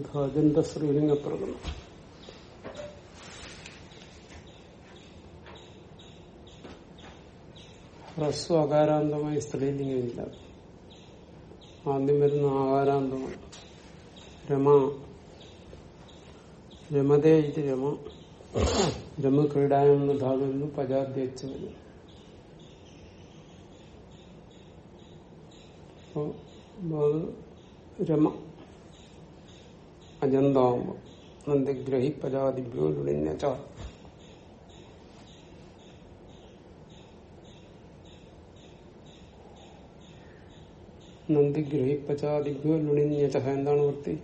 ധ്വജന്റെ ശ്രീലിംഗപ്രകടനം ഹ്രസ്വ അകാരാന്തമായി സ്ത്രീലിംഗമില്ല. ആദ്യം വരുന്ന ആകാരാന്തമാണ് രമ. രമതേ ഇത് രമ. രമ ക്രീഡായം എന്ന ധാതുവിൽ നിന്ന് പജാദ്യച്ച് വരും. അപ്പോ രമ. അജന്താവുമ്പോ നന്ദിഗ്രഹി പജാതിഭ്യോ ലുണിഞ്ഞ നന്ദിഗ്രഹി പചാതിഭ്യോ ലുണിഞ്ഞ എന്താണ് വൃത്തി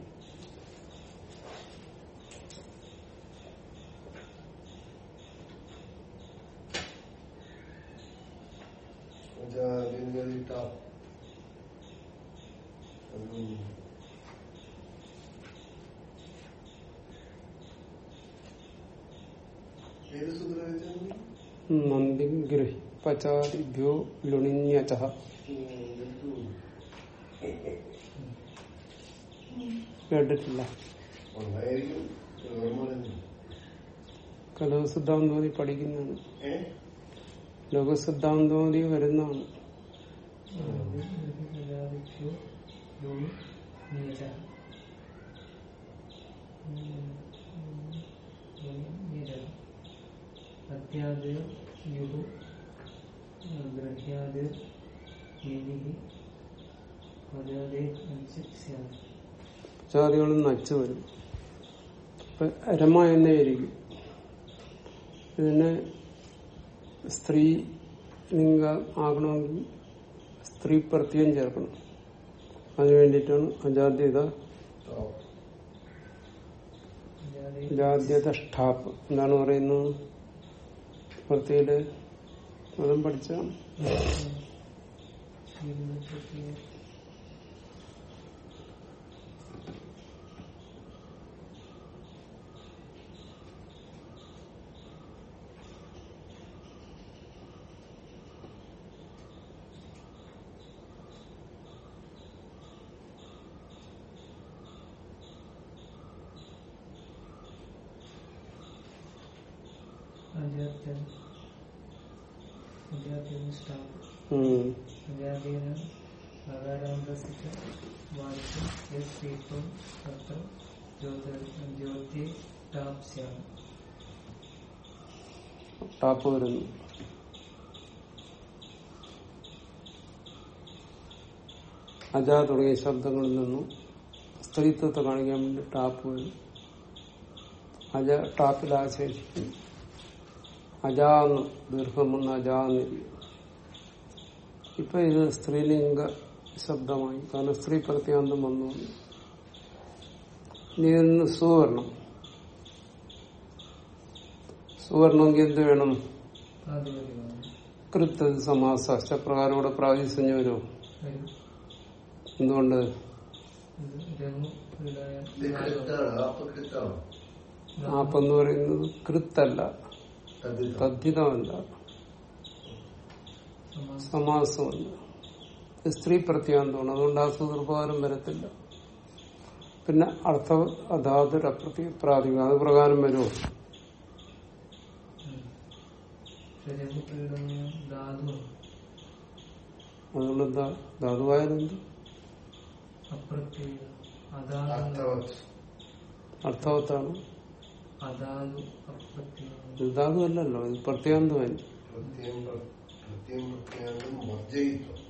ഏത് സൂത്രം നന്ദിഗ്രഹി പചാതിഭ്യോ ലുണിഞ്ഞ കേട്ടിട്ടില്ല. കലോസിദ്ധാന്തോതി പഠിക്കുന്നതാണ്? ലോകസിദ്ധാന്തോതി വരുന്നതാണ് അത്യാദയ യുഹു നച്ചു സ്യാദ് പചാദികളിൽ നിന്ന് വരും. രമ എന്നായിരിക്കും ഇതിന് സ്ത്രീ ലിംഗ ആകണമെങ്കിൽ സ്ത്രീ പ്രത്യേകം ചേർക്കണം. അതിനു വേണ്ടിയിട്ടാണ് അജാദ്യത ജാദ്യത ഷ്ടാപ്പ്. എന്താണ് പറയുന്നത്? വൃത്തിയിൽ അതും പഠിച്ച? അജാത്യൻ അജാത്യൻ ടാപ്പ് വരുന്നു. അജ തുടങ്ങിയ ശബ്ദങ്ങളിൽ നിന്നും സ്ത്രീത്വത്തെ കാണിക്കാൻ വേണ്ടി ടാപ്പ് വരും അജ ടാപ്പിൽ ആശേഷിക്കും അജാന്ന് ദീർഘമെന്ന് അജാന്നിരിക്കും ഇപ്പൊ ഇത് സ്ത്രീലിംഗ ശബ്ദമായി. കാരണം സ്ത്രീ പ്രത്യാന്തം വന്നു. ഇനി നിന്ന് സുവർണം. സുവർണമെങ്കിൽ എന്ത് വേണം? കൃത്യ സമാസ. അഷ്ടപ്രകാരം ഇവിടെ പ്രാതിസഞ്ജ വരുമോ വരും. എന്തുകൊണ്ട്? ആപ്പെന്ന് പറയുന്നത് കൃത്തല്ല. തദ്ധിതമല്ല സമാസം സമാസമല്ല. സ്ത്രീ പ്രത്യാന്തമാണ്. അതുകൊണ്ട് ആ സൂത്രപ്രകാരം വരത്തില്ല. പിന്നെ അർത്ഥ അധാതുര അപ്രതി പ്രാതിക അത് പ്രകാരം വരുമോ? അതുകൊണ്ടെന്താ ധാതുവായതെന്ത്. അർത്ഥവത്താണ്. അതാതു അപ്രത്യേക. ഇത് ധാതുവല്ലല്ലോ ഇത് പ്രത്യാന്തമായി പ്രത്യം പ്ര- പ്രത്യം പ്രത്യാന്തം വർജയിത്വം.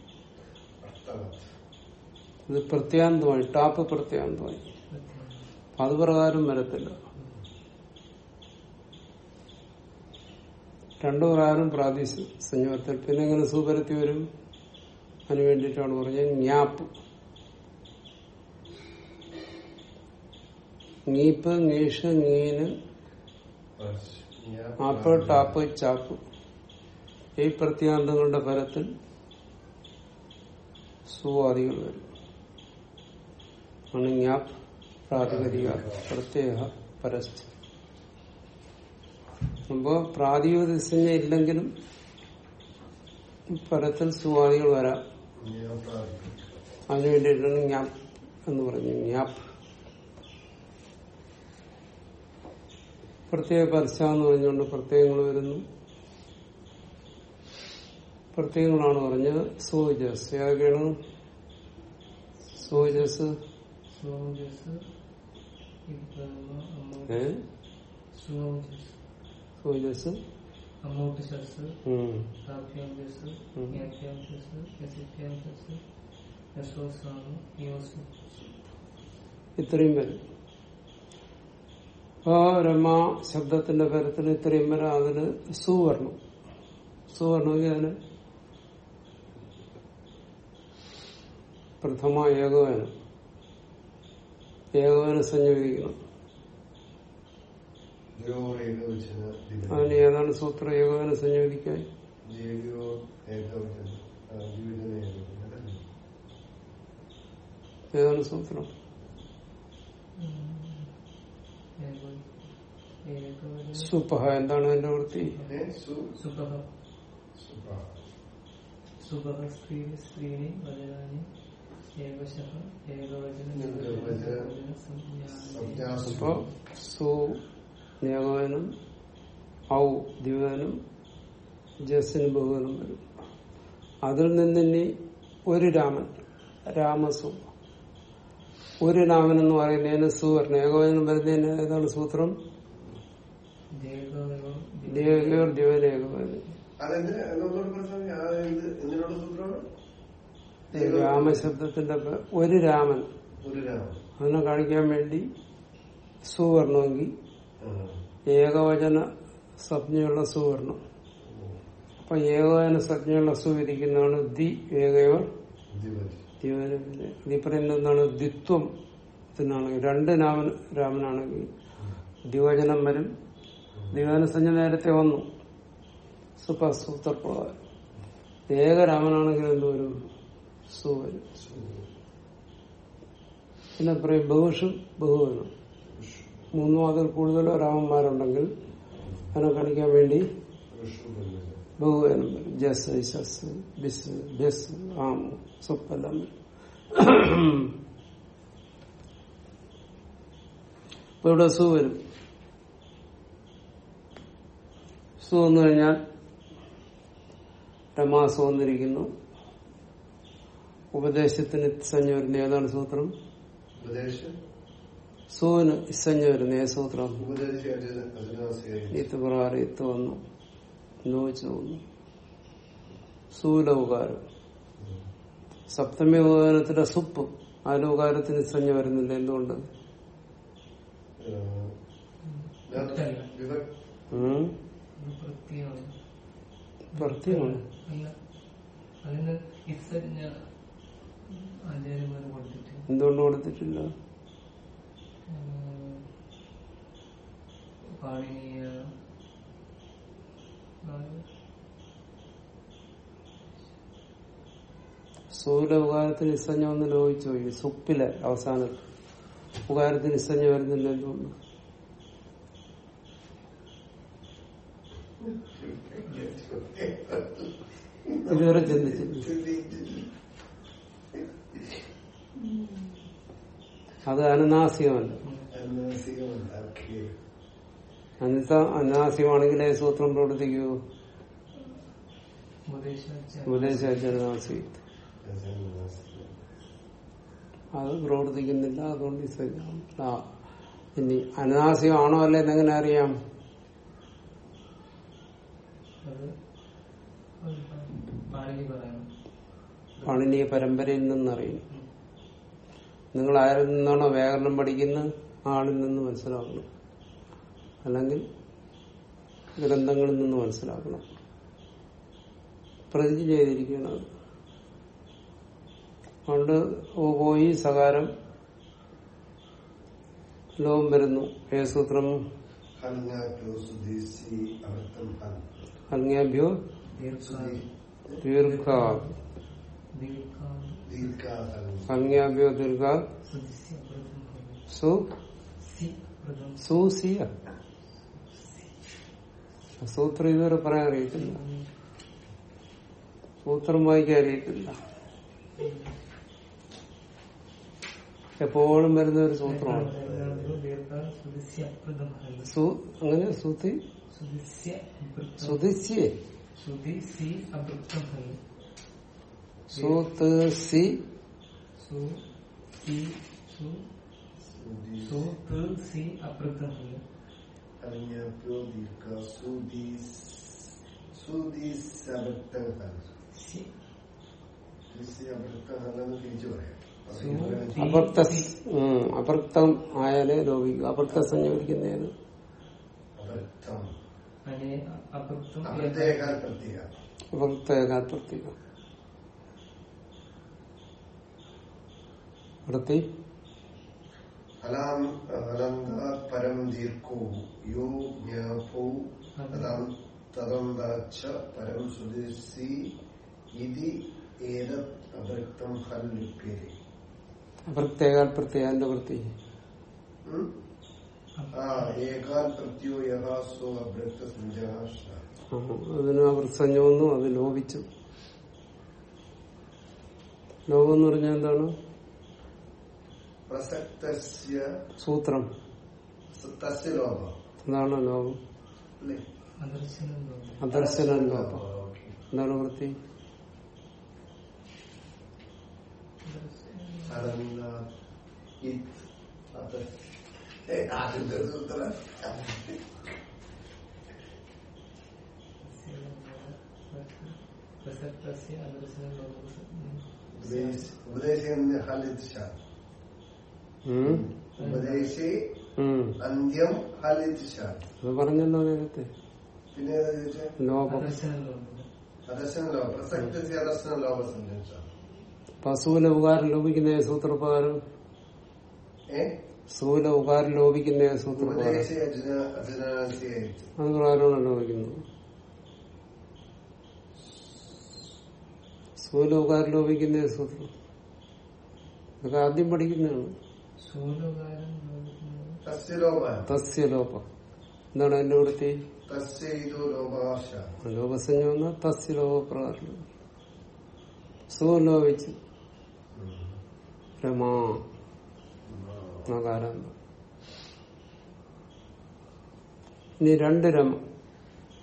ഇത് പ്രത്യാന്തമായി ടാപ്പ് പ്രത്യാന്തമായി അത് പ്രകാരം വരത്തില്ല. രണ്ടു പ്രകാരം പ്രാദേശിക പിന്നെ എങ്ങനെ സൂപരത്തി വരും. അതിനു വേണ്ടിയിട്ടാണ് പറഞ്ഞത് ഞാപ്പ് ngീപ്പ് ഞീഷ്. ഞാൻ ആപ്പ് ടാപ്പ് ചാപ്പ് ഈ പ്രത്യാന്തങ്ങളുടെ ഫലത്തിൽ സുവാദികൾ വരും. ആണ് പ്രാതിപതിക പ്രത്യേക പരസ്ഥി അപ്പോ പ്രാതിപതിസഞ്ജ ഇല്ലെങ്കിലും ഫലത്തിൽ സുവാദികൾ വരാം. അതിനുവേണ്ടിയിട്ടാണ് ഞാപ്പ് എന്ന് പറഞ്ഞു ഞാപ്പ് പ്രത്യേക പരസ്യ എന്ന് പറഞ്ഞുകൊണ്ട് പ്രത്യയങ്ങൾ വരുന്നു. പ്രത്യയങ്ങളാണ് പറഞ്ഞത്. സൂചസ്. ഏതൊക്കെയാണ്? സൂചസ്. സോജസ് ഇബ്രഹ്മ അമ്മോട്ട്. ഏ? സോജസ് സൂജസ് അമ്മോട്ട് ശസ് ഉം. താപ്യാം ശസ് ഉം. യാപ്യാം ശസ് യസിപ്യാം യശോസാണ് യോസ് ഇത്രയും വരും അപ്പോ രമ ശബ്ദത്തിന്റെ പരത്തിന് ഇത്രയും വരെ അതിന് സുവർണം. സുവർണമെങ്കിൽ അതിന് പ്രഥമ ഏകോപനം. ഏകോപനം സംയോജിക്കണം അതിന് ഏതാണ് സൂത്രം? ഏകോപനം സംയോജിക്കാൻ ഏതാണ് സൂത്രം? സുപഹ എന്താണ് അതിന്റെ വൃത്തി? അപ്പോ സു ഏകോപനം ഔ ദിവനും ജസിന് ബഹുവനും വരും. അതിൽ നിന്നി ഒരു രാമൻ രാമസു. ഒരു രാമൻ എന്ന് പറയുന്നതിന് സുവർണ ഏകോപനം വരുന്നതിന് ഏതാണ് സൂത്രം? രാമശബ്ദത്തിന്റെ ഒരു രാമൻ. അതിനെ കാണിക്കാൻ വേണ്ടി സുവർണമെങ്കിൽ ഏകവചന സംജ്ഞയുള്ള സുവർണം. അപ്പൊ ഏകവചന സംജ്ഞയുള്ള സു ഇരിക്കുന്നതാണ് ദി ഏകയോർ ദ്വിവചനം. പറയുന്ന എന്താണ്? ദ്വിത്വം ത്തിനാണെങ്കിൽ രണ്ട് രാമൻ രാമനാണെങ്കിൽ ദ്വിവചനം വരും. ദ്വിവചന സംജ്ഞ നേരത്തെ വന്നു. സുപസൂത്രപ്രകാരം ഏകരാമനാണെങ്കിൽ എന്ത് വരും? പിന്നെ പറയും ബഹുഷും ബഹുവനും മൂന്നോ അതിൽ കൂടുതലോ രാമന്മാരുണ്ടെങ്കിൽ അതിനെ കാണിക്കാൻ വേണ്ടി ഋഷു ബന്ധനം. ബഹുവനം വരും ജസ് ശസ് ബിസ് ബിസ് ആമു സുപ്പെല്ലാം വരും ഇപ്പൊ ഇവിടെ സു വരും. സു വന്നു കഴിഞ്ഞാൽ രമാസു വന്നിരിക്കുന്നു. ഉപദേശത്തിന് സഞ്ജ വരുന്ന ഏതാണ് സൂത്രം? സൂവിന് ഇസഞ്ജ വരുന്ന ഏ സൂത്രം? ഇത്ത് പ്രകാരം ഇത്ത് വന്നു. നോച്ച് വന്നു സൂലോകാരം. സപ്തമി ഉപകാരത്തിന്റെ സുപ്പ് ആ ലോകാരത്തിന് സഞ്ജ വരുന്നില്ല. എന്തുകൊണ്ട്? എന്തുകൊണ്ട് കൊടുത്തിട്ടില്ല? പാണിനീയ ആ, സൂല ഉപകാരത്തിന് ഇസഞ്ഞ ഒന്ന് ലോഹിച്ചു പോയി. സുപ്പിലെ അവസാനം ഉപകാരത്തിന് ഇസഞ്ഞ വരുന്നില്ല എന്തുകൊണ്ട് ഇതുവരെ ചിന്തിച്ചില്ല അത് അനനാസികമല്ല അനത്ത അനാസ്യമാണെങ്കിൽ ഏത് സൂത്രം പ്രവർത്തിക്കൂ. ഉപദേശാചരണാസി അത് പ്രവർത്തിക്കുന്നില്ല അതുകൊണ്ട് ഇനി അനാസ്യമാണോ അല്ലേ എന്നെങ്ങനെ അറിയാം? പാണിനീയ പരമ്പരയിൽ നിന്നറിയും. നിങ്ങൾ ആരിൽ നിന്നാണോ വ്യാകരണം പഠിക്കുന്ന ആളിൽ നിന്ന് മനസ്സിലാക്കണം അല്ലെങ്കിൽ ഗ്രന്ഥങ്ങളിൽ നിന്ന് മനസ്സിലാക്കണം. പ്രതിജ്ഞ ചെയ്തിരിക്കണം അത്. അതുകൊണ്ട് പോയി സകാരം ലോകം വരുന്നു. ഏ സൂത്രം ദീർഘാൽ ദീർഘ. പ്രഥമ സു? സി. പ്രഥമ സൂസിയ സൂത്രം ഇതുവരെ പറയാൻ അറിയത്തില്ല. സൂത്രം വായിക്കാൻ അറിയത്തില്ല. എപ്പോഴും വരുന്ന ഒരു സൂത്രമാണ്. അപ്രദം അങ്ങനെ സുതി സുദിസ്യ അപൃക്തം സുതിസ്യേ സുതി സി സൂത്ത് സി സു സി അപൃക്തം ഹൽ അറിഞ്ഞോ ദീർഘ സുദീസ് സി അബദ്ധങ്ങളെന്ന് തിരിച്ചു പറയാം അപർത്ത അപർത്തം ആയാലേ ലോപിക്കും അപർത്ത അനെ അപൃക്തം അബദ്ധേകാൽ പ്രത്യേക അടുത്തി. അലാം അലങ്കാത് പരം ദീർഘോ യോ ജ്ഞാപോ തദം തദന്താച്ച പരം സുദിസി ഇതി ഏതത് അവൃക്തം ഹൽ ലിപ്യത്തെ അപർത്ത ഏകാത്മത്യാന്റെ വൃത്തി അതിന് അപൃസഞ്ജം വന്നു അത് ലോപിച്ചു ലോകം എന്ന് പറഞ്ഞാൽ എന്താണ്? പ്രസക്തസ്യ സൂത്രം. തസ്യ ലോഭ. എന്താണ് ലോകം അല്ലേ? അദർശനം ഓക്കേ. എന്താണ് വൃത്തി? ആദ്യത്തെ സൂത്രം പ്രസക്തസ്യ അദർശനം ലോകം ഉപദേശ- ഉപദേശം ഹലിത് ഷാ? ഉപദേശി. അന്ത്യം ഹലിത് ഷാ അത് പറഞ്ഞല്ലോ നേരത്തെ. പിന്നെ ലോകം അദർശനം ലോകം അദർശന ലോഭ പ്രസക്തസ്യ അദർശന ലോഭ സഞ്ജാ പശുവിലെ ഉപകാരം ലോപിക്കുന്ന സൂത്രപ്രകാരം? സൂല ഉപകാരം ലോപിക്കുന്ന സൂത്രപ്രകാരം. അത് പ്രകാരമാണ് ലോപിക്കുന്നത്? സൂല ഉപകാരം ലോപിക്കുന്ന സൂത്രം ഇതൊക്കെ ആദ്യം പഠിക്കുന്നതാണ്. എന്താണ് അതിന്റെ വൃത്തി? ലോകസഞ്ജ വന്ന തസ്യ സുലോപിച്ച് രമാ. ഇനി രണ്ട് രമ.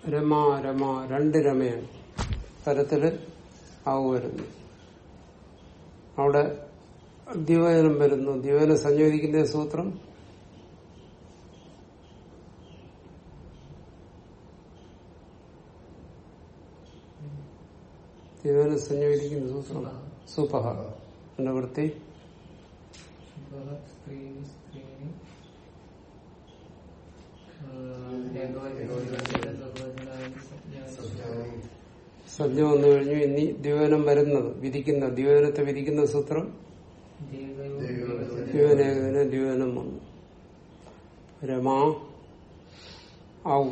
രമ രമ രണ്ട് രമയാണ്. തരത്തിൽ ആവു വരുന്നു. അവിടെ ദ്വിവചനം വരുന്നു. ദ്വിവചനം സംയോജിക്കുന്ന സൂത്രം. ദ്വിവചനം സംയോജിക്കുന്ന സൂത്രം സുപഹ. എന്റെ വൃത്തി സദ്യ വന്നു കഴിഞ്ഞു. ഇനി ദ്വിവചനം വരുന്നത് വിധിക്കുന്ന ദ്വിവചനത്തെ വിധിക്കുന്ന സൂത്രം. ദ്വിവനേകന ജീവനം വന്നു രമാ ഔ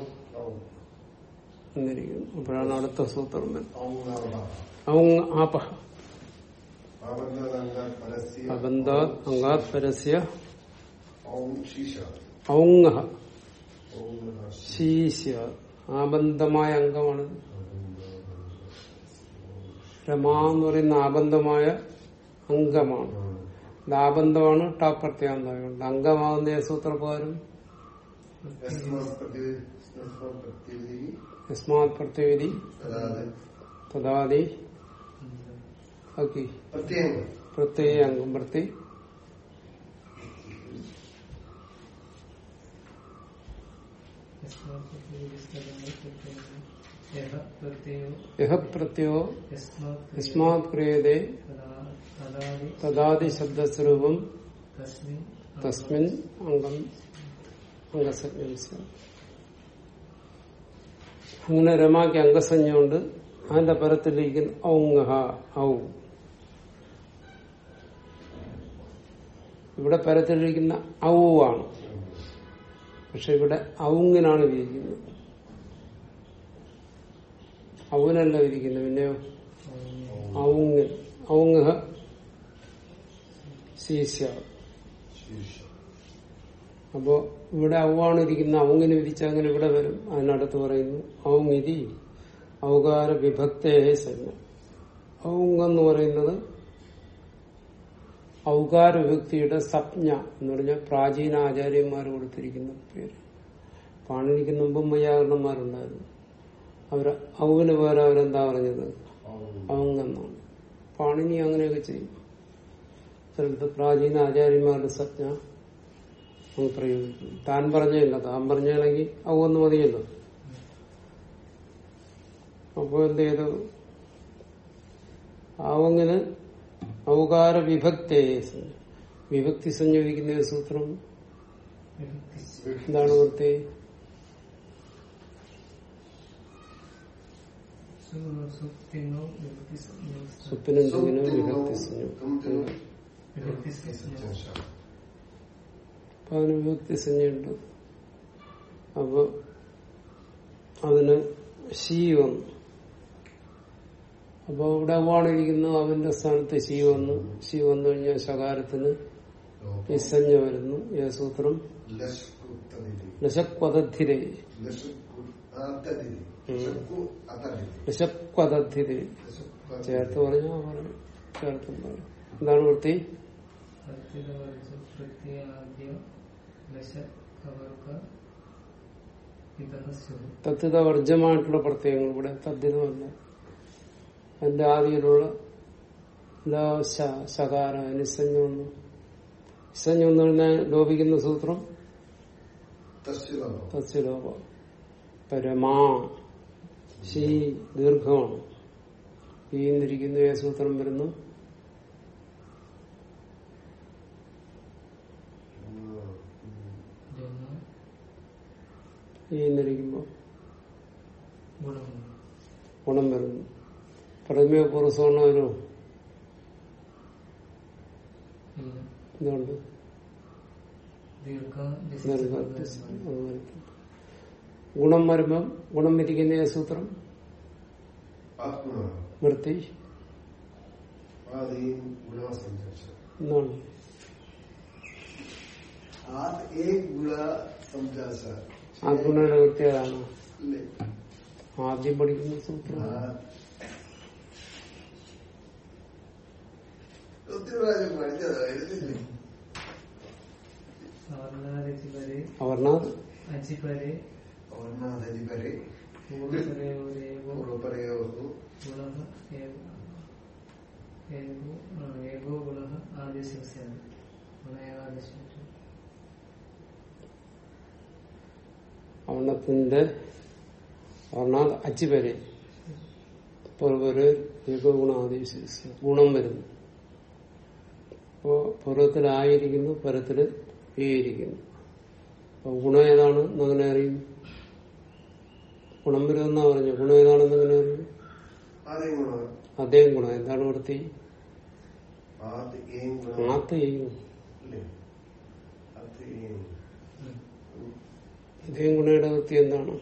എന്നിരിക്കുന്നു അപ്പോഴാണ് അടുത്ത സൂത്രം പരസ്യ അബന്ധാത് പരസ്യ ആബന്ധമായ അംഗമാണ് രമാ എന്ന് പറയുന്ന ആബന്ധമായ അംഗമാണ് ഇത് ആബന്ധമാണ് ടാ പ്രത്യാന്തം അംഗമാകുന്ന സൂത്രപ്രകാരം? യസ്മാത് പ്രത്യവിധി തഥാതി ഓക്കെ. പ്രത്യേകം. പ്രത്യയ അംഗം. പ്രതി പ്രത്യയോ യഹ പ്രത്യോ യസ്മാത് ക്രിയതേ തദാദി ശബ്ദസ്വരൂപം തസ്മിൻ അംഗം അംഗസഞ്ജ. അങ്ങനെ രമാക്ക് അംഗസഞ്ജയുണ്ട് അതിന്റെ പരത്തിലിരിക്കുന്ന ഔങ്ങഹ ഔ. ഇവിടെ പരത്തിലിരിക്കുന്ന ഔ ആണ്. പക്ഷെ ഇവിടെ ഔങ്ങിനാണ് വിരിക്കുന്നത്. ഔനല്ല വിരിക്കുന്നത്. പിന്നെയോ? ഔങ്ങ് ഔങ്ങഹ ശീശ്യ അപ്പോ ഇവിടെ അവാണ് ഇരിക്കുന്ന അവങ്ങനെ വിധിച്ച അങ്ങനെ ഇവിടെ വരും. അതിനടുത്ത് പറയുന്നു ഔങ്ങിരി ഔകാര വിഭക്തേ സജ്ഞ ഔങ്ങെന്ന് പറയുന്നത് ഔകാര വിഭക്തിയുടെ സപ്ഞ എന്ന് പറഞ്ഞാൽ പ്രാചീന ആചാര്യന്മാർ കൊടുത്തിരിക്കുന്ന പേര്. പാണിനിക്ക് മുമ്പും വൈയാകരണന്മാരുണ്ടായിരുന്നു അവർ ഔവിന് പകരം അവരെന്താ പറഞ്ഞത്? അവങ്ങെന്നാണ് പാണിനി അങ്ങനെയൊക്കെ ചെയ്യും. ചിലടത്ത് പ്രാചീന ആചാര്യന്മാരുടെ സജ്ഞ. അങ്ങ് പ്രയോഗിക്കും താൻ പറഞ്ഞില്ല താൻ പറഞ്ഞാണെങ്കിൽ അവന്ന് മതിയല്ലോ. അപ്പോ എന്ത് ചെയ്തു? അവങ്ങിന് ഔകാര വിഭക്തി വിഭക്തി സംയോജിക്കുന്ന സൂത്രം. എന്താണ് വൃത്തി സുപ്തിനോ വിഭക്തി സംജ്ഞോ അപ്പൊ അതിന് വിഭക്തി സഞ്ജയുണ്ട് അപ്പൊ അതിന് ശീ വന്നു. അപ്പൊ ഇവിടെ അവ്വാണ് ഇരിക്കുന്നത് അവന്റെ സ്ഥാനത്ത് ശീ വന്നു. ശീ വന്നു കഴിഞ്ഞാൽ ശകാരത്തിന് നിസ്സഞ്ജ വരുന്നു. ഏ സൂത്രം ലശക്വതധിരേ ലശക്വതധിരേ ചേർത്ത് പറഞ്ഞാ പറഞ്ഞു ചേർത്തും പറഞ്ഞു എന്താണ് വൃത്തി? തദ്ധിത വർജമായിട്ടുള്ള പ്രത്യയങ്ങൾ ഇവിടെ തദ്ധിതമല്ല അതിന്റെ ആദിയിലുള്ള എന്താ ശകാര നിസഞ്ജ വന്നു നിസ്സഞ്ജ വന്നു കഴിഞ്ഞാൽ ലോപിക്കുന്ന സൂത്രം? തസ്യലോപ. പരമാ ശീ ദീർഘമാണ്. ഈ എന്നിരിക്കുന്ന ഏ സൂത്രം വരുന്നു? ഗുണമുണ്ട് ഗുണം. വരുന്നു പ്രഥമയോ പൂർവസവർണ വരുമോ എന്തുകൊണ്ട്? ഗുണം വരുമ്പം ഗുണം വിരിക്കുന്ന ഏ സൂത്രം? വൃത്തി. എന്താണ്? ആ ഗുണയുടെ വൃത്തി ഏതാണ് ആദ്യം പഠിക്കുന്ന സൂത്രം. അവർണാഥ് അജി വരെ ഒന്നാമതി വരെ പൂർവപരയോരേവോ പൂർവപരയോഹു ഗുണഃ ഏവ ഏവോ ആ, ഏവോ ഗുണഃ ആദേശസ്യാണ് അവർണത്തിന്റെ അവർണാഥ് അച്ചി വരെ ഏകഗുണം ഗുണം വരുന്നു. അപ്പോ പൂർവത്തിലായിരിക്കുന്നു പരത്തിൽ ഏയിരിക്കുന്നു. അപ്പൊ ഗുണം ഏതാണ് എന്നങ്ങനെ അറിയും? ഗുണം വരുമെന്നാ പറഞ്ഞു. ഗുണം ഏതാണെന്ന് അങ്ങനെ അറിയും? അദ്ദേഹം ഗുണം അതേ ഗുണം. എന്താണ് വൃത്തി ആത്ത് ഇതേ ഗുണയുടെ വൃത്തി എന്താണ്?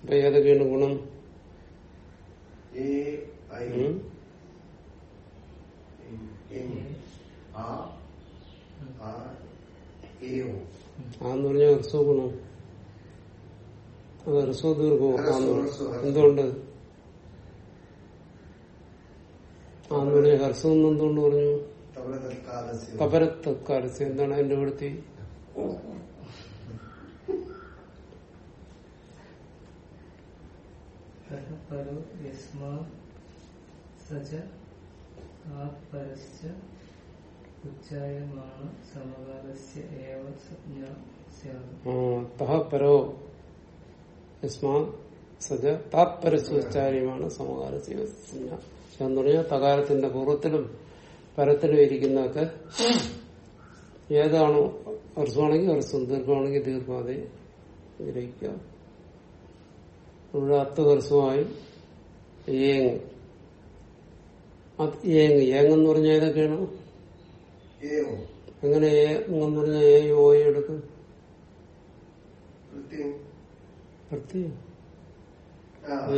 അപ്പൊ ഏതൊക്കെയാണ് ഗുണം? ആന്ന് പറഞ്ഞ ഹർസോ ഗുണം. അത് ഹർസോ ദീർഘോ. എന്തുകൊണ്ട്? ആന്ന് പറഞ്ഞ ഹർസം എന്ന് എന്തുകൊണ്ട് പറഞ്ഞു? തവള തൽക്കാലസ്യ കപരത്ത് കാലത്ത് എന്താണ് അതിന്റെ വൃത്തി പരോ യസ്മാ പരോ സജ താത്പരസ്വച്ചാര്യമാണ് സമകാല എന്ന് പറഞ്ഞാൽ തകാലത്തിന്റെ പൂർവത്തിലും പരത്തിലും ഇരിക്കുന്നതൊക്കെ ഏതാണോ അർസമാണെങ്കിൽ അർസം ദീർഘമാണെങ്കിൽ ദീർഘാതെ ഗ്രഹിക്കുക. ഇവിടെ അത്ത് ഹർസ്വമായി ഏങ് ഏങ് ഏങ് എന്ന് പറഞ്ഞാൽ ഏതൊക്കെയാണ്? എങ്ങനെ ഏങ്ങെന്ന് പറഞ്ഞ പറഞ്ഞാൽ ഏ ഓ എടുക്കും? പ്രത്യേകം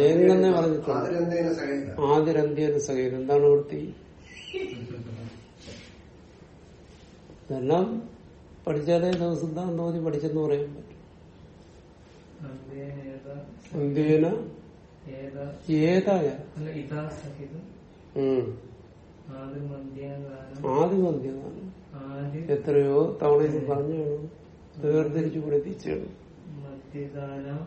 ഏകന്നെ പറഞ്ഞിട്ടുണ്ട്. ആദ്യരന്ത്യേന സഹീരം എന്താണ് വൃത്തി? ഇതെല്ലാം പഠിച്ചാലേ സിദ്ധാന്തോതി പഠിച്ചെന്ന് പറയാൻ പറ്റും. ഏത ഏതായ അല്ല ഇതാ സഹിതം. ഉം. ആദ്യ മധ്യഗാനം ആദ്യം മന്ത്യമാണ് ആദ്യ എത്രയോ തവണ ഇത് പറഞ്ഞു വേർതിരിച്ചു പഠിപ്പിച്ചാണ് മധ്യഗാനം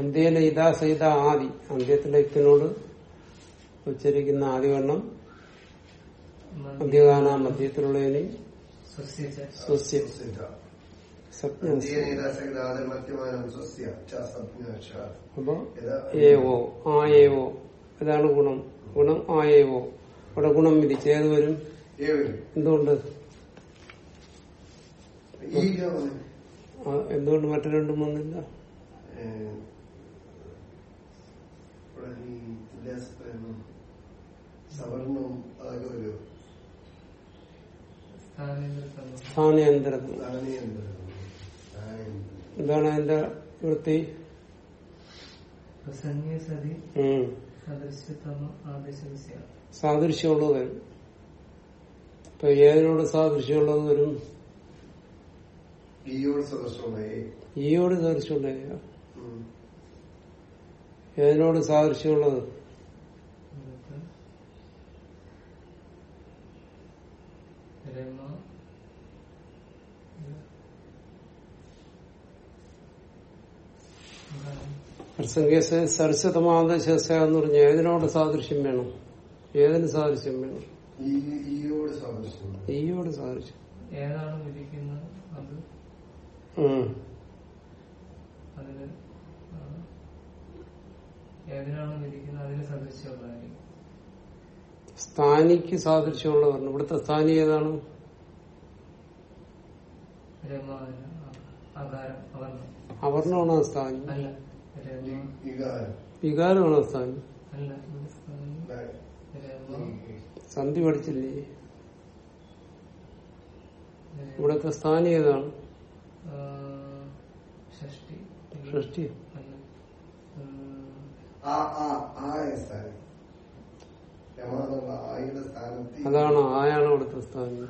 അന്ത്യയിലെ ഇതാ സഹിത ആദി അന്ത്യത്തിലെ ഇത്തിനോട് ഉച്ചരിക്കുന്ന ആദിവർണം മധ്യഗാന മധ്യത്തിലുള്ളതിന് മധ്യത്തിലുള്ള. അപ്പൊ ഏവോ ആ ഏവോ. ഇതാണ് ഗുണം. ഗുണം ആ ഏവോ. അവിടെ ഗുണം വിധിച്ച് ഏത് വരും. എന്തുകൊണ്ട്? എന്തുകൊണ്ട് മറ്റു രണ്ടും വന്നില്ല? സ്ഥാനയന്ത്രത്തിൽ. എന്താണ് അതിന്റെ വൃത്തി? സാദൃശ്യമുള്ളത് വരും. ഇപ്പൊ ഏതിനോട് സാദൃശ്യമുള്ളത് വരും? ഈയോട് സാദൃശ്യമുണ്ടായ ഏതിനോട് സാദൃശ്യമുള്ളത്? രമ. പ്രസംഗേസ് സരസ്വതമാദശസ എന്ന് പറഞ്ഞ ഏതിനോട് സാദൃശ്യം വേണം? ഏതിന് സാദൃശ്യം വേണം? ഈയോട് സാദൃശ്യം. ഈയോട് സാദൃശ്യം. ഏതാണ് വിധിക്കുന്നത്? അത്. അതിന് ഏതിനാണ് വിധിക്കുന്നത്? അതിന് സദൃശ്യമുള്ളതായിരിക്കും. സ്ഥാനിക്ക് സാദൃശ്യമുള്ള പറഞ്ഞു ഇവിടുത്തെ സ്ഥാനി ഏതാണ്? അവർണമാണ് സ്ഥാനി? വികാരമാണ് രമ വികാരം. വികാരമാണോ സ്ഥാനി? സന്ധി പഠിച്ചില്ലേ? ഇവിടുത്തെ സ്ഥാനി ഏതാണ്? ഷഷ്ടി അതാണോ? ആയാണോ ഇവിടുത്തെ സ്ഥാനി.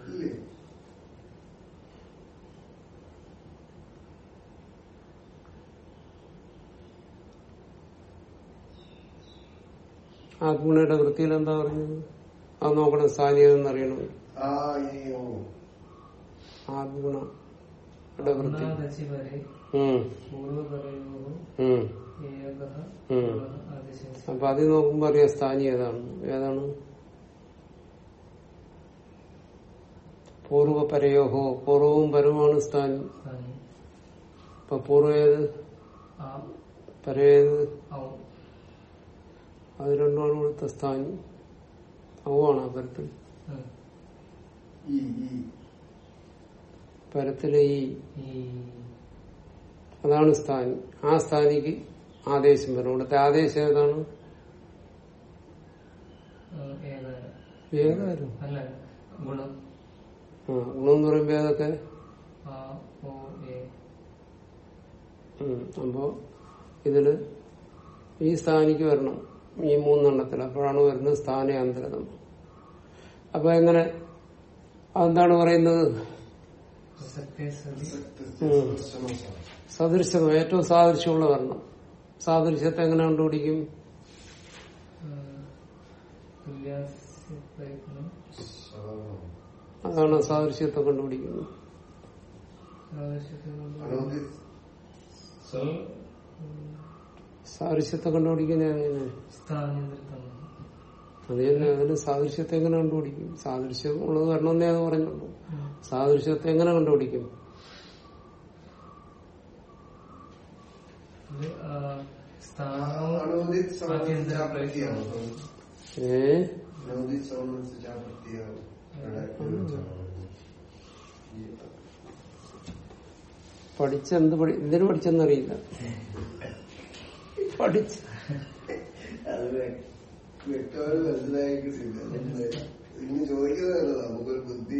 ആത്മണിയുടെ വൃത്തിയിൽ എന്താ പറഞ്ഞത്? അത് നോക്കണം സാനിയെന്നറിയണം ഏതെന്ന് ആത്മണയുടെ വൃത്തി അപ്പൊ അത് നോക്കുമ്പോ അറിയാം സ്ഥാനി ഏതാണ്. ഏതാണ്? പൂർവ പരയോഹോ. പൂർവവും പരവുമാണ് സ്ഥാനി. അപ്പൊ പൂർവ പൂർവ ഏത്? ആ. പര ഏത്? ഔ. അത് രണ്ടുമാണ് ഇവിടുത്തെ സ്ഥാനി. ഔവാണ് ആ പരത്തിൽ. ഈ ഈ പരത്തിലെ ഈ അതാണ് സ്ഥാനി ആ സ്ഥാനിക്ക് ആദേശം വരും ഇവിടുത്തെ ആദേശം ഏതാണ്? ഏതായാലും. ഗുണം. എന്ന് പറയുമ്പോ ഏതൊക്കെ. അപ്പോ ഇതിൽ ഈ സ്ഥാനിക്ക് വരണം. ഈ മൂന്നെണ്ണത്തിൽ അപ്പോഴാണ് വരുന്നത് സ്ഥാനാന്തരം അപ്പൊ എങ്ങനെ? അതെന്താണ് പറയുന്നത്? പ്രസക്തേ സതി ഉം. സദൃശ്യം ഏറ്റവും സാദൃശ്യമുള്ള വരണം സാദൃശ്യത്തെ എങ്ങനെ കണ്ടുപിടിക്കും? അതാണ് സാദൃശ്യത്തെ കണ്ടുപിടിക്കുന്നത്. സാദൃശ്യത്തെ അത് തന്നെ അതിന് സാദൃശ്യത്തെ എങ്ങനെ കണ്ടുപിടിക്കും? സാദൃശ്യം ഉള്ളത് വരണമെന്നേ അത് പറഞ്ഞുള്ളൂ സാദൃശ്യത്തെ എങ്ങനെ കണ്ടുപിടിക്കും? പഠിച്ചെന്ത് പഠി എന്തിനു പഠിച്ചെന്നറിയില്ല. പഠിച്ച അത് വ്യക്തമായി മനസ്സിലായി ഇനി ചോദിക്കുന്നതല്ല നമുക്കൊരു ബുദ്ധി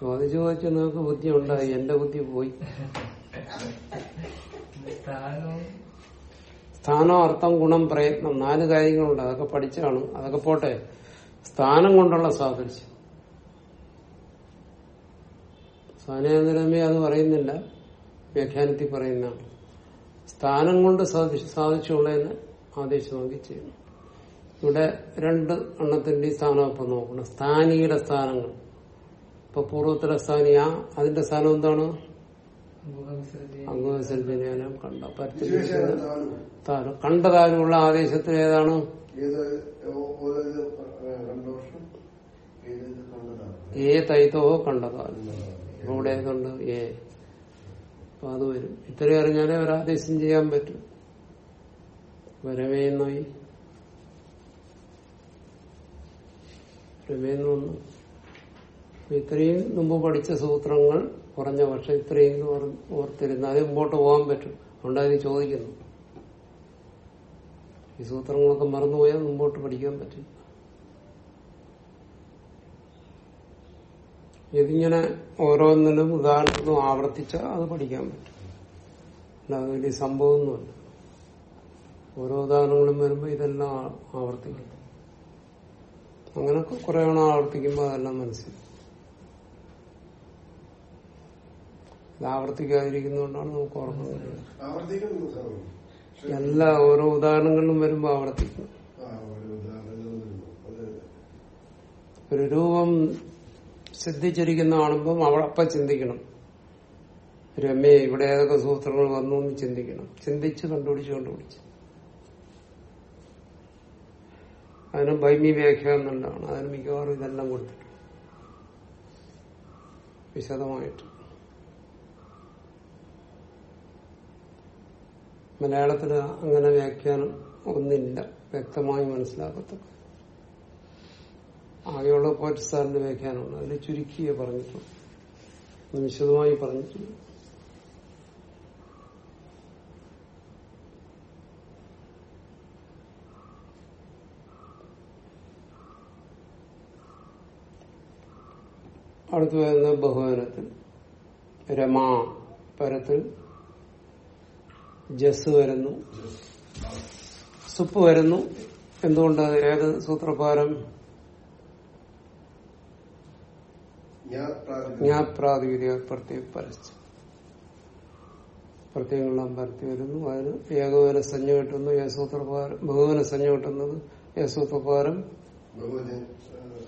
ചോദിച്ചു ചോദിച്ചു നിങ്ങൾക്ക് ബുദ്ധി ഉണ്ടായി എന്റെ ബുദ്ധി പോയി. സ്ഥാനോ സ്ഥാനം അർത്ഥം ഗുണം പ്രയത്നം നാല് കാര്യങ്ങളുണ്ട്. അതൊക്കെ പഠിച്ചാണ്. അതൊക്കെ പോട്ടെ. സ്ഥാനം കൊണ്ടുള്ള സാദൃശ്യം സ്ഥാനാന്തരമേ അത് പറയുന്നില്ല. വ്യാഖ്യാനത്തിൽ പറയുന്നതാണ്. സ്ഥാനം കൊണ്ട് സാധിച്ചു സാധിച്ചുള്ളതെന്ന് ആദേശമാക്കി ചെയ്യുന്നു ഇവിടെ രണ്ട് എണ്ണത്തിന്റെ സ്ഥാനം ഇപ്പൊ നോക്കണം. സ്ഥാനിയുടെ സ്ഥാനങ്ങൾ. ഇപ്പൊ പൂർവത്തിലെ സ്ഥാനി ആ അതിന്റെ സ്ഥാനം എന്താണ്? അംഗവിസർജന കണ്ട. താരം. കണ്ടതാരുമുള്ള ആദേശത്തിൽ ഏതാണ്? ഏ തൈത്തോ കണ്ടതാലും ഇവിടെ ഏതുണ്ട്? ഏ. അപ്പൊ അത് വരും. ഇത്രയും അറിഞ്ഞാലേ ഒരാദേശം ചെയ്യാൻ പറ്റും. വരവേന്നായി രമേന്ന് വന്നു. ഇത്രയും മുമ്പ് പഠിച്ച സൂത്രങ്ങൾ കുറഞ്ഞ പക്ഷെ ഇത്രയും ഓർത്തിരുന്നു അത് മുമ്പോട്ട് പോകാൻ പറ്റും. അതുകൊണ്ട് അത് ചോദിക്കുന്നു. ഈ സൂത്രങ്ങളൊക്കെ മറന്നുപോയാൽ മുമ്പോട്ട് പഠിക്കാൻ പറ്റും. ഇതിങ്ങനെ ഓരോന്നിനും ഉദാഹരണത്തിനും ആവർത്തിച്ചാൽ അത് പഠിക്കാൻ പറ്റും. അല്ലാതെ വലിയ സംഭവമൊന്നുമല്ല. ഓരോ ഉദാഹരണങ്ങളും വരുമ്പോൾ ഇതെല്ലാം ആവർത്തിക്കും. അങ്ങനെ കുറെ ആണ് ആവർത്തിക്കുമ്പോൾ അതെല്ലാം മനസ്സിലാവും. ഇത് ആവർത്തിക്കാതിരിക്കുന്നതുകൊണ്ടാണ് നമുക്ക് ഓർമ്മ. എല്ലാ ഓരോ ഉദാഹരണങ്ങളിലും വരുമ്പോൾ ആവർത്തിക്കും. ഒരു രൂപം സിദ്ധിച്ചിരിക്കുന്ന കാണുമ്പം അവളപ്പം ചിന്തിക്കണം. രമ്യ ഇവിടെ ഏതൊക്കെ സൂത്രങ്ങൾ വന്നു എന്ന് ചിന്തിക്കണം. ചിന്തിച്ച് കണ്ടുപിടിച്ച് കണ്ടുപിടിച്ച്. അതിന് ഭൈമി വ്യാഖ്യാനമുണ്ടാണ് അതിന് മിക്കവാറും ഇതെല്ലാം കൊടുത്തിട്ടുണ്ട്. വിശദമായിട്ട്. മലയാളത്തിൽ അങ്ങനെ വ്യാഖ്യാനം ഒന്നില്ല. വ്യക്തമായി മനസ്സിലാക്കത്തക്ക. ആകെയുള്ള പോറ്റ് സാറിന്റെ വ്യാഖ്യാനമാണ്. അതിൽ ചുരുക്കിയേ പറഞ്ഞിട്ടുള്ളൂ. വിശദമായി പറഞ്ഞിട്ടില്ല. അടുത്ത് വരുന്ന ബഹുവനത്തിൽ രമാ പരത്തിൽ ജസ് വരുന്നു. സുപ്പ് വരുന്നു. എന്തുകൊണ്ട്? ഏത് സൂത്രപ്രകാരം? ഞാൻ പ്രാതിനിധ്യം. ജ്ഞാപ്രാതിപതിക പ്രത്യേക പരസ്യം. പ്രത്യേകങ്ങളെല്ലാം പരത്തി വരുന്നു. അതിന് ഏകോപന സഞ്ജ കിട്ടുന്നു. യേസൂത്രപ്രകാരം ബഹുവന സഞ്ജ കിട്ടുന്നത്? ബഹുഷു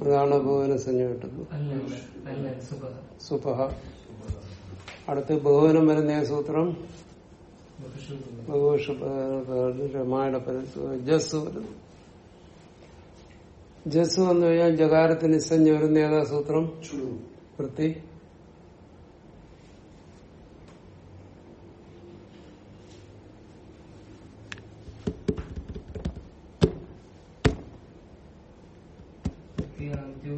അതാണ് ബഹുവന സഞ്ജ കിട്ടുന്നത് സുപഹ അടുത്ത് ബഹുവനം വരുന്ന സൂത്രം. ബഹുഷു രമായുടെ ജസ് വരുന്നു ജസ് വന്നു കഴിഞ്ഞാൽ ജകാരത്തിന് സഞ്ജ വരുന്ന ഏതാ സൂത്രം. വൃത്തി ആദ്യോ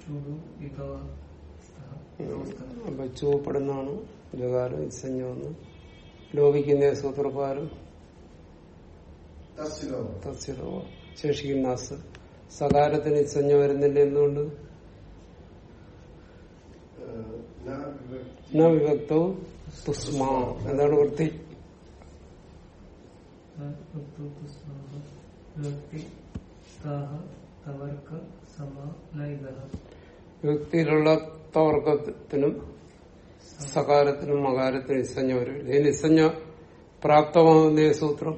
ചൂടു ഇതോ സ്ഥ ചുവപ്പെടുന്നതാണ് ജകാരം ഇസഞ്ഞെന്ന് ലോപിക്കുന്ന സൂത്രപ്രകാരം ശേഷിക്കുന്ന അസ് സകാരത്തിന് ഇസഞ്ഞ വരുന്നില്ല എന്തുകൊണ്ട്? വിഭക്തവും തുസ്മാ. എന്താണ് വൃത്തി വ്യക്തിയിലുള്ള തവർക്കത്തിനും സകാരത്തിനും മകാരത്തിനും ഇസഞ്ഞ വരും. ഇതിന് ഇസഞ്ഞ പ്രാപ്തമാകുന്ന സൂത്രം.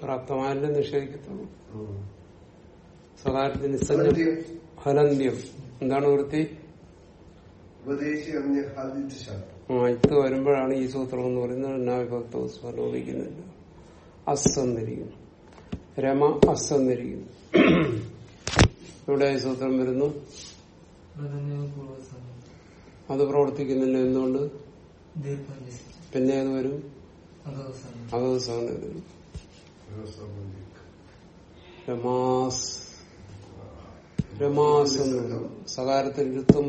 പ്രാപ്തമായല്ലേ നിഷേധിക്കത്തുള്ളൂ. സകാരത്തിന് ഇസഞ്ഞ സന്ധ്യം. ഹലന്ത്യം എന്താണ് വൃത്തി? ഇത് വരുമ്പോഴാണ് ഈ സൂത്രം എന്ന് പറയുന്നത്. നാവിഭക്തവും സ്വലോപിക്കുന്നില്ല അസ്വന്നിരിക്കുന്നു രമ അസ് എന്നിരിക്കുന്നു ഇവിടെ ഈ സൂത്രം വരുന്നു. അത് പ്രവർത്തിക്കുന്നില്ല എന്തുകൊണ്ട് പിന്നെ അത് വരും അവസാനം വരും. രമാസ്. സകാരത്തിൽ ഇരുത്തും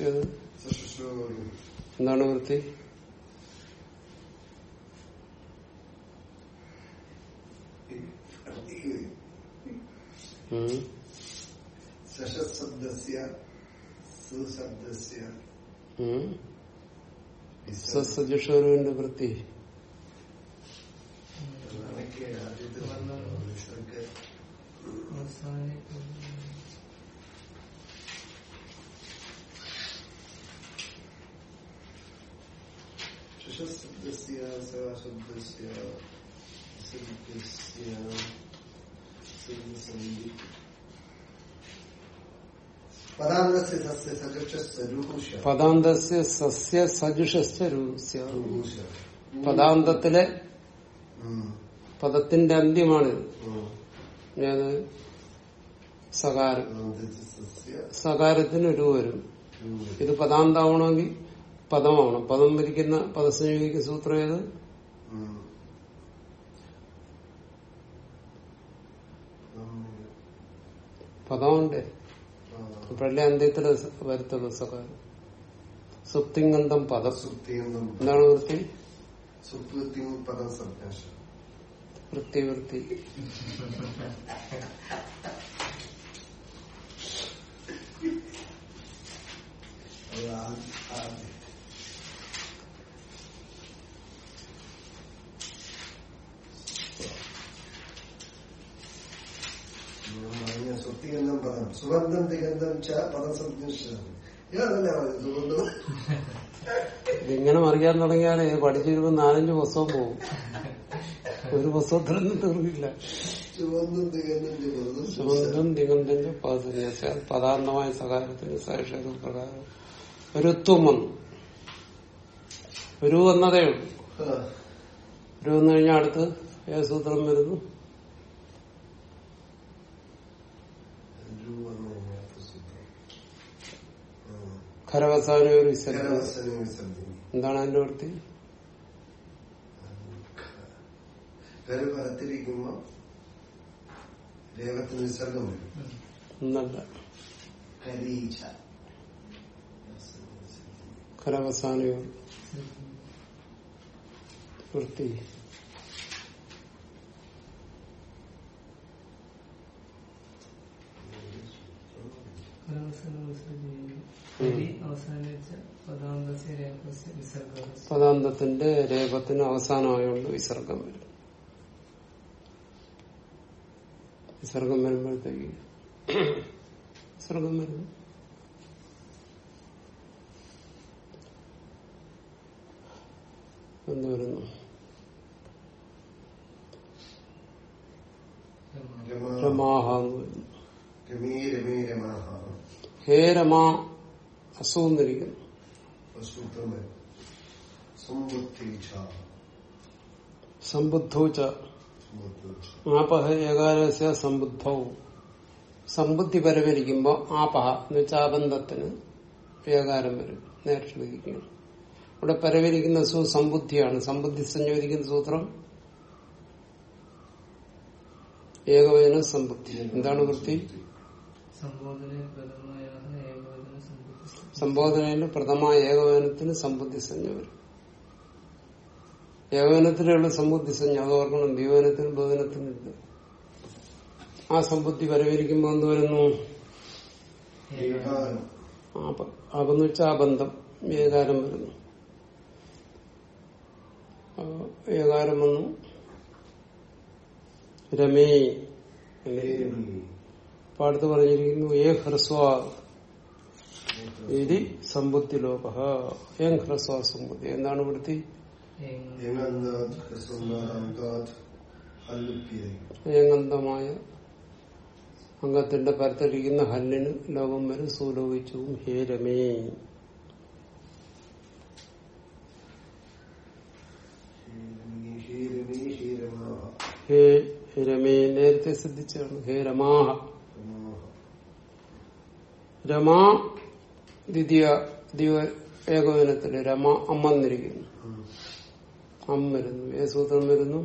ഏത്. എന്താണ് വൃത്തി ഉം. സസജുഷോരുവിന്റെ വൃത്തി. അവസാനം സശബ്ദസ്യ സിദ്ധ്യസന്ധി പദാന്തസ്യ സസ്യ സജുഷസ്യ പദാന്തത്തിലെ പദത്തിന്റെ അന്ത്യമാണ്. ഞാൻ ഏത്? സകാരം. സകാരത്തിന് ഒരു വരും. ഇത് പദാന്താവണമെങ്കിൽ പദമാവണം പദം ഭരിക്കുന്ന പദസംയോഗിക്ക് സൂത്രം ഏത്. പദമുണ്ട്. അപ്പോഴല്ലേ അന്ത്യത്തിൽ വരുത്തുള്ളൂ സകാരം സുപ്തിംഗന്തം പദം എന്താണ് വൃത്തി? വൃത്തി വൃത്തി അത് ഞാൻ പദം സുഗന്ധം തികന്ധം ച പദം സുഗന്ധം ഇതിങ്ങനെ മറിയാൻ തുടങ്ങിയാലേ പഠിച്ചു വരുമ്പോ നാലഞ്ച് പുസ്തകം പോകും ഒരു പുസ്തകത്തിലൊന്നും തീർന്നില്ല. സുഗന്ധം ദിഗന്ധന്റെ പദത്തിന് പദാന്തമായ സകാരത്തിന് സാക്ഷാത് പ്രകാരം. ഒരുത്വം വന്നു. ഒരു വന്നതേ ഉള്ളൂ. ഒരു വന്നു കഴിഞ്ഞാൽ അടുത്ത് ഏത് സൂത്രം വരുന്നു രൂപമാണ് അതിനകത്ത് സൂത്രം. ആ. ഖരവസാന ഒരു വിസർജനം ഖരവസനം എന്താണ് അതിന്റെ വൃത്തി? രേഖത്തിന് വിസർഗം വരും. കരീച്ച. വൃത്തി. അവസാനം പദാന്തത്തിന്റെ രേഖത്തിന് അവസാനമായോണ്ട് വിസർഗം വരും. വിസർഗം വരുമ്പോഴത്തേക്ക് വിസർഗം വരുന്നു എന്ത് വരുന്നു? രമാഹ എന്ന് വരുന്നു. രമീ രമീ രമാഹ. ഹേ രമാ. അസൂന്നിരിക്കുന്നു ധരിക്കുന്നു. ആപഹ ഏകാരസ്യ സമ്പുദ്ധവും സമ്പുദ്ധി പരമരിക്കുമ്പോ ആപഹ എന്ന് വെച്ചാൽ ബന്ധത്തിന് ഏകാരം വരും. നേരിട്ടിരിക്കുകയാണ് ഇവിടെ പരമരിക്കുന്ന സു സമ്പുദ്ധിയാണ്. സമ്പുദ്ധി സംയോജിക്കുന്ന സൂത്രം ഏകവചന സമ്പുദ്ധി. എന്താണ് വൃത്തി? സംബോധന സംബോധനയിൽ പ്രഥമ ഏകവചനത്തിന് സമ്പുദ്ധി സഞ്ജ വരും ഏകവനത്തിനുള്ള സമ്പുദ്ധി സഞ്ജ അത് ഓർക്കണം ദ്വിവചനത്തിന് ബഹുവചനത്തിനില്ല ആ സമ്പുദ്ധി പരമരിക്കുമ്പോൾ എന്ത് വരുന്നു? ആപെന്ന് വെച്ചാൽ ആ ബന്ധം ഏകാരം വരുന്നു. ഏകാരം വന്നു. രമേ രമീ. പാടത്ത് പറഞ്ഞിരിക്കുന്നു ഏ ഹ്രസ്വ ഇതി സമ്പത്തി ലോക ഏം ഹ്രസ്വ എന്താണ് വൃത്തി? ഏങ്ങന്തമായ അംഗത്തിന്റെ പരത്തിരിക്കുന്ന ഹല്ലിന് ലോകം വരെ സൂലോകിച്ചു ഹേ രമേ. ഹേ രമീ നേരത്തെ ശ്രദ്ധിച്ചാണ് ഹേ രമാഹ. രമാ ദ്വിതീയ ദ്വീപ ഏകോപനത്തിൽ രമ അമ്മന്നിരിക്കുന്നു. അം വരുന്നു ഏ സൂത്രം വരുന്നു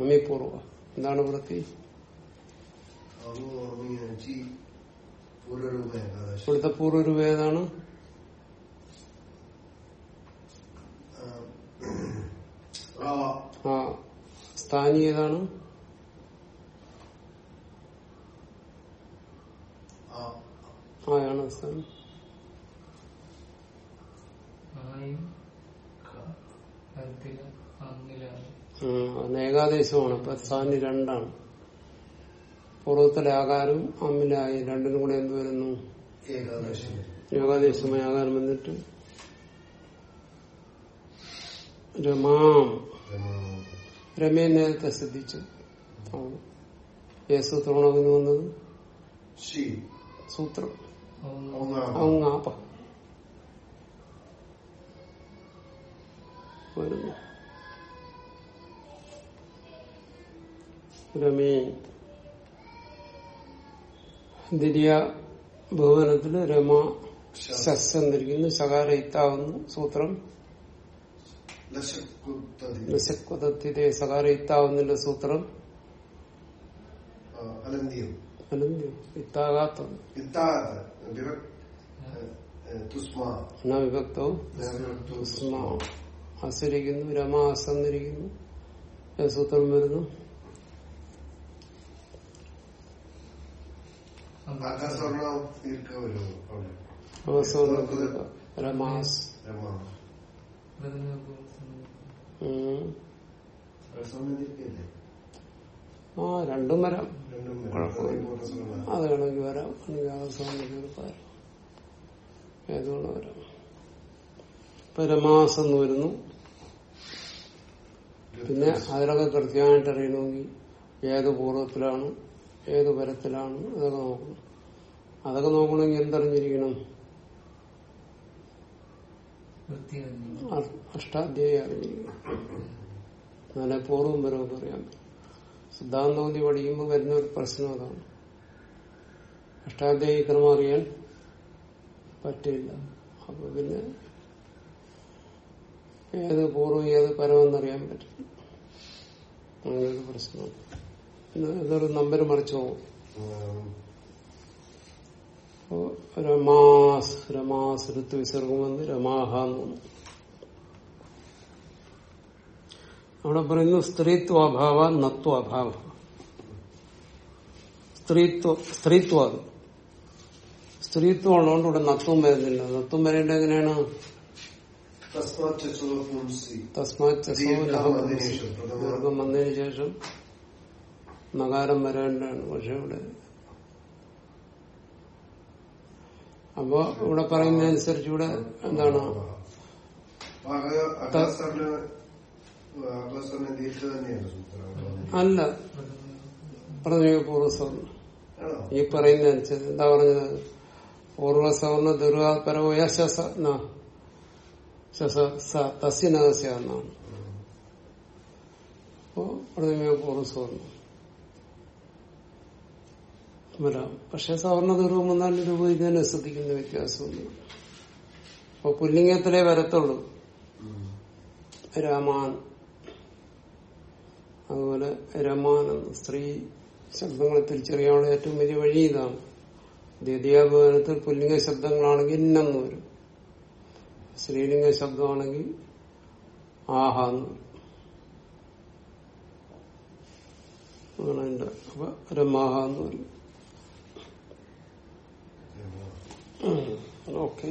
അമീപൂർവം എന്താണ് വൃത്തി? ഇവിടുത്തെ പൂർവരൂപ ഏതാണ്? സ്ഥാനി ഏതാണ്? ആയാണ് അത് ഏകാദേശമാണ് അപ്പൊ സ്ഥാനി രണ്ടാണ്. പൂർവത്തിലെ ആകാരം അമ്മിലായി രണ്ടിനും കൂടെ എന്ത് വരുന്നു? ഏകാദേശമായി ആകാരം വന്നിട്ട്. രമാം. രമയെ നേരത്തെ ശ്രദ്ധിച്ചു യേസൂത്രമാണ് അതിന് വന്നത്. സൂത്രം. ഔങ്ങാപ വരുന്നു രമേ ദിരിയ ബഹുവനത്തിൽ രമ സസ് എന്നിരിക്കുന്നു സകാര ഇത്താവുന്നു സൂത്രം ലശക്വതത്തിലെ സകാര ഇത്താവുന്നില്ല സൂത്രം അലന്ത്യം. ഇത്താകാത്ത ഇത്താകാത്തത് വിഭക്തവും അസരിക്കുന്നു രമ അസന്നിരിക്കുന്നു ഏത് സൂത്രം വരുന്നു രമാസ് രമാസ് ആ രണ്ടും വരാം. കുഴപ്പമില്ല. അത് വേണമെങ്കിൽ വരാം അല്ലെങ്കിൽ അവസാനം വരാം ഏതുകൊണ്ട് വരാം? പരമാസം എന്ന് വരുന്നു. പിന്നെ അതിലൊക്കെ കൃത്യമായിട്ട് അറിയണമെങ്കിൽ ഏത് പൂർവത്തിലാണ് ഏത് പരത്തിലാണ് അതൊക്കെ നോക്കണം. അതൊക്കെ നോക്കണമെങ്കിൽ എന്തറിഞ്ഞിരിക്കണം? അഷ്ടാധ്യായി അറിഞ്ഞിരിക്കണം. എന്നാലേ പൂർവം വരവൊക്കെ അറിയാൻ പറ്റും. സിദ്ധാന്തോതി പഠിക്കുമ്പോൾ വരുന്ന ഒരു പ്രശ്നം അതാണ്. അഷ്ടാധ്യായി ക്രമം അറിയാൻ പറ്റില്ല. അപ്പൊ പിന്നെ ഏത് പൂർവം ഏത് പരമെന്നറിയാൻ പറ്റും അങ്ങനെ ഒരു പ്രശ്നം ഇതൊരു നമ്പർ മറിച്ചു പോകും. രമാസ് രമാസ് ഋത്തു വിസർഗം വന്ന് രമാഹ എന്ന് വന്നു. അവിടെ പറയുന്നു സ്ത്രീത്വാഭാവ നത്വാഭാവ സ്ത്രീത്വ സ്ത്രീത്വം അത്. സ്ത്രീത്വം ഉള്ളതുകൊണ്ട് ഇവിടെ നത്വം വരുന്നില്ല. നത്വം വരേണ്ടത് എങ്ങനെയാണ്? തസ്മാത് ദീർഘം വന്നതിന് ശേഷം നകാരം വരേണ്ടതാണ്. പക്ഷെ ഇവിടെ അപ്പോ ഇവിടെ പറയുന്നതനുസരിച്ച് ഇവിടെ എന്താണ്? അല്ല. പ്രാഥമിക പൂർവസവർണ ഈ ഈ പറയുന്നതനുസരിച്ച് എന്താ പറഞ്ഞത്? പൂർവസവർണ ദുർഗാപരവയ ശസ എന്നാണ് അപ്പോ പ്രാഥമിക പൂർവസവർണം വരാം പക്ഷെ സവർണ ദുർഗം വന്നാൽ രൂപം ഇതിനെ ശ്രദ്ധിക്കുന്ന വ്യത്യാസമൊന്നും അപ്പൊ പുല്ലിംഗത്തിലേ വരത്തുള്ളൂ. രാമാൻ. അതുപോലെ രമാനം സ്ത്രീ ശബ്ദങ്ങളെ തിരിച്ചറിയാനുള്ള ഏറ്റവും വലിയ വഴി ഇതാണ്. ദ്വിതീയാഭിമാനത്തിൽ പുല്ലിംഗ ശബ്ദങ്ങളാണെങ്കിൽ ഇന്നെന്ന് വരും. സ്ത്രീലിംഗ ശബ്ദമാണെങ്കിൽ ആഹാന്ന് അപ്പൊ രമാഹ എന്ന് പറയും ഓക്കെ.